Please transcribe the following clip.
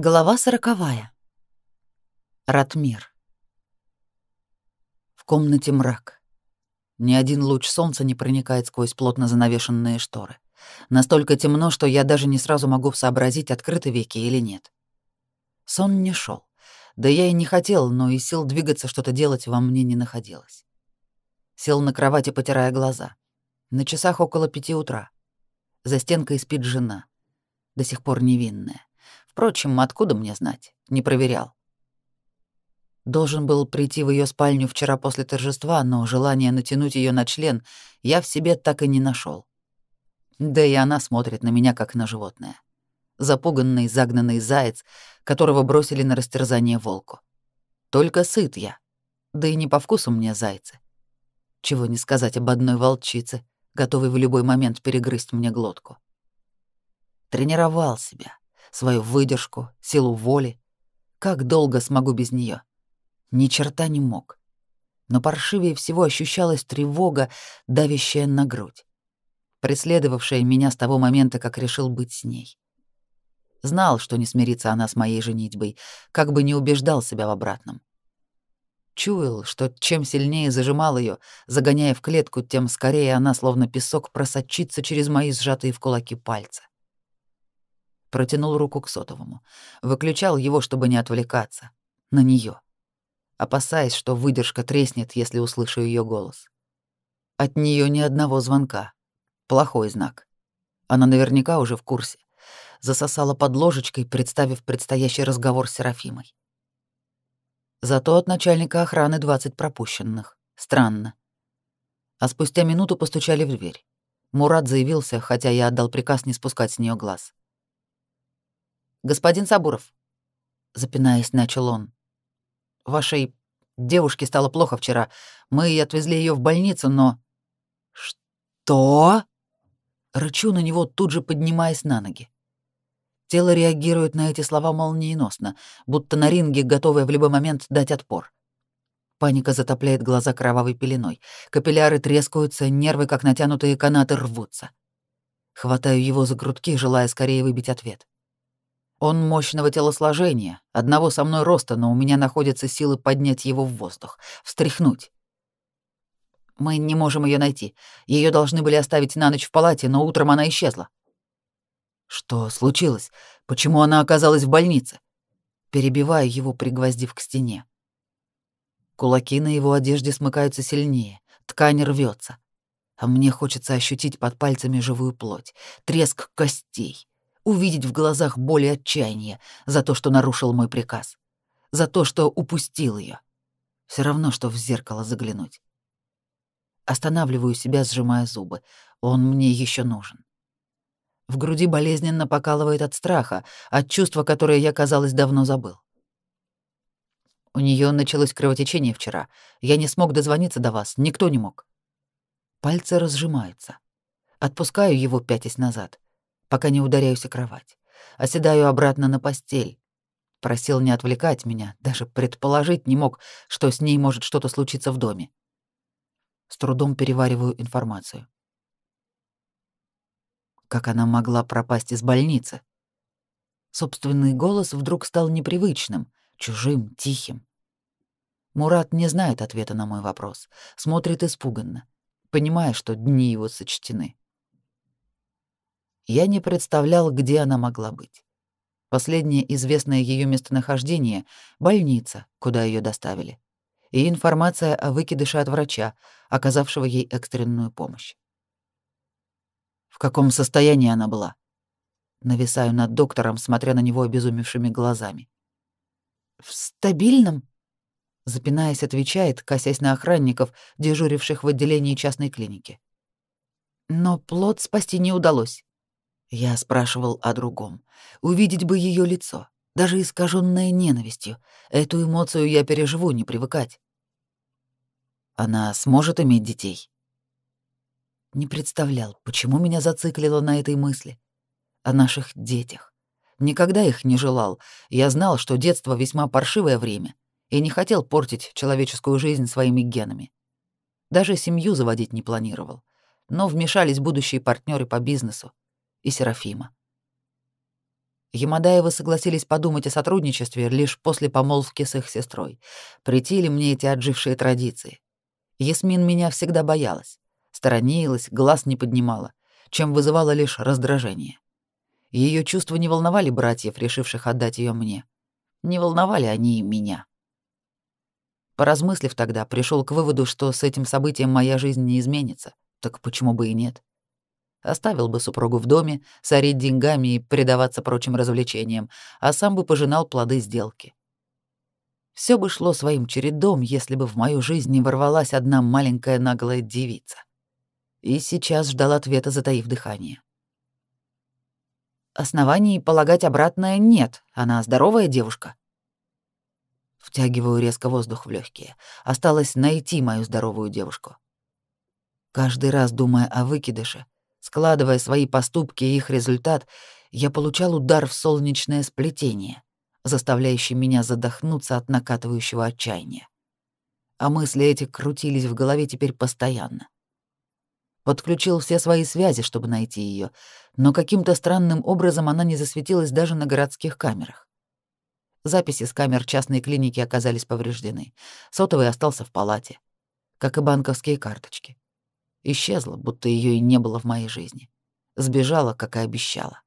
Глава сороковая. Ратмир. В комнате мрак. Ни один луч солнца не проникает сквозь плотно занавешенные шторы. Настолько темно, что я даже не сразу могу сообразить, открыты веки или нет. Сон не шел. Да я и не хотел, но и сил двигаться, что-то делать во мне не находилось. Сел на кровати, потирая глаза. На часах около пяти утра. За стенкой спит жена. До сих пор невинная. Впрочем, откуда мне знать? Не проверял. Должен был прийти в ее спальню вчера после торжества, но желание натянуть ее на член я в себе так и не нашел. Да и она смотрит на меня, как на животное. Запуганный, загнанный заяц, которого бросили на растерзание волку. Только сыт я. Да и не по вкусу мне зайцы. Чего не сказать об одной волчице, готовой в любой момент перегрызть мне глотку. Тренировал себя свою выдержку, силу воли. Как долго смогу без нее? Ни черта не мог. Но паршивее всего ощущалась тревога, давящая на грудь, преследовавшая меня с того момента, как решил быть с ней. Знал, что не смирится она с моей женитьбой, как бы не убеждал себя в обратном. Чуял, что чем сильнее зажимал ее, загоняя в клетку, тем скорее она, словно песок, просочится через мои сжатые в кулаки пальцы. Протянул руку к сотовому. Выключал его, чтобы не отвлекаться. На нее, Опасаясь, что выдержка треснет, если услышу ее голос. От нее ни одного звонка. Плохой знак. Она наверняка уже в курсе. Засосала под ложечкой, представив предстоящий разговор с Серафимой. Зато от начальника охраны 20 пропущенных. Странно. А спустя минуту постучали в дверь. Мурат заявился, хотя я отдал приказ не спускать с нее глаз. «Господин Сабуров», — запинаясь, начал он, — «вашей девушке стало плохо вчера. Мы отвезли ее в больницу, но...» «Что?» Рычу на него, тут же поднимаясь на ноги. Тело реагирует на эти слова молниеносно, будто на ринге, готовое в любой момент дать отпор. Паника затопляет глаза кровавой пеленой. Капилляры трескаются, нервы, как натянутые канаты, рвутся. Хватаю его за грудки, желая скорее выбить ответ. Он мощного телосложения, одного со мной роста, но у меня находятся силы поднять его в воздух, встряхнуть. Мы не можем ее найти. Ее должны были оставить на ночь в палате, но утром она исчезла. Что случилось? Почему она оказалась в больнице? Перебиваю его, пригвоздив к стене. Кулаки на его одежде смыкаются сильнее, ткань рвется, а мне хочется ощутить под пальцами живую плоть, треск костей, увидеть в глазах боль и отчаяние за то, что нарушил мой приказ, за то, что упустил ее. Все равно, что в зеркало заглянуть. Останавливаю себя, сжимая зубы. Он мне еще нужен. В груди болезненно покалывает от страха, от чувства, которое я, казалось, давно забыл. У нее началось кровотечение вчера. Я не смог дозвониться до вас, никто не мог. Пальцы разжимаются. Отпускаю его, пятясь назад пока не ударяюсь о кровать. Оседаю обратно на постель. Просил не отвлекать меня, даже предположить не мог, что с ней может что-то случиться в доме. С трудом перевариваю информацию. Как она могла пропасть из больницы? Собственный голос вдруг стал непривычным, чужим, тихим. Мурат не знает ответа на мой вопрос, смотрит испуганно, понимая, что дни его сочтены. Я не представлял, где она могла быть. Последнее известное ее местонахождение — больница, куда ее доставили. И информация о выкидыше от врача, оказавшего ей экстренную помощь. В каком состоянии она была? Нависаю над доктором, смотря на него обезумевшими глазами. «В стабильном?» Запинаясь, отвечает, косясь на охранников, дежуривших в отделении частной клиники. Но плод спасти не удалось. Я спрашивал о другом. Увидеть бы ее лицо, даже искаженное ненавистью. Эту эмоцию я переживу, не привыкать. Она сможет иметь детей? Не представлял, почему меня зациклило на этой мысли. О наших детях. Никогда их не желал. Я знал, что детство весьма паршивое время, и не хотел портить человеческую жизнь своими генами. Даже семью заводить не планировал. Но вмешались будущие партнеры по бизнесу и Серафима. Ямадаевы согласились подумать о сотрудничестве лишь после помолвки с их сестрой. Притили мне эти отжившие традиции. Ясмин меня всегда боялась, сторонилась, глаз не поднимала, чем вызывала лишь раздражение. Ее чувства не волновали братьев, решивших отдать ее мне. Не волновали они и меня. Поразмыслив тогда, пришел к выводу, что с этим событием моя жизнь не изменится. Так почему бы и нет? Оставил бы супругу в доме, сорить деньгами и предаваться прочим развлечениям, а сам бы пожинал плоды сделки. Все бы шло своим чередом, если бы в мою жизнь не ворвалась одна маленькая наглая девица. И сейчас ждал ответа, затаив дыхание. Оснований полагать обратное нет, она здоровая девушка. Втягиваю резко воздух в легкие. Осталось найти мою здоровую девушку. Каждый раз, думая о выкидыше, складывая свои поступки и их результат, я получал удар в солнечное сплетение, заставляющий меня задохнуться от накатывающего отчаяния. А мысли эти крутились в голове теперь постоянно. Подключил все свои связи, чтобы найти ее, но каким-то странным образом она не засветилась даже на городских камерах. Записи с камер частной клиники оказались повреждены. Сотовый остался в палате, как и банковские карточки. Исчезла, будто ее и не было в моей жизни. Сбежала, как и обещала.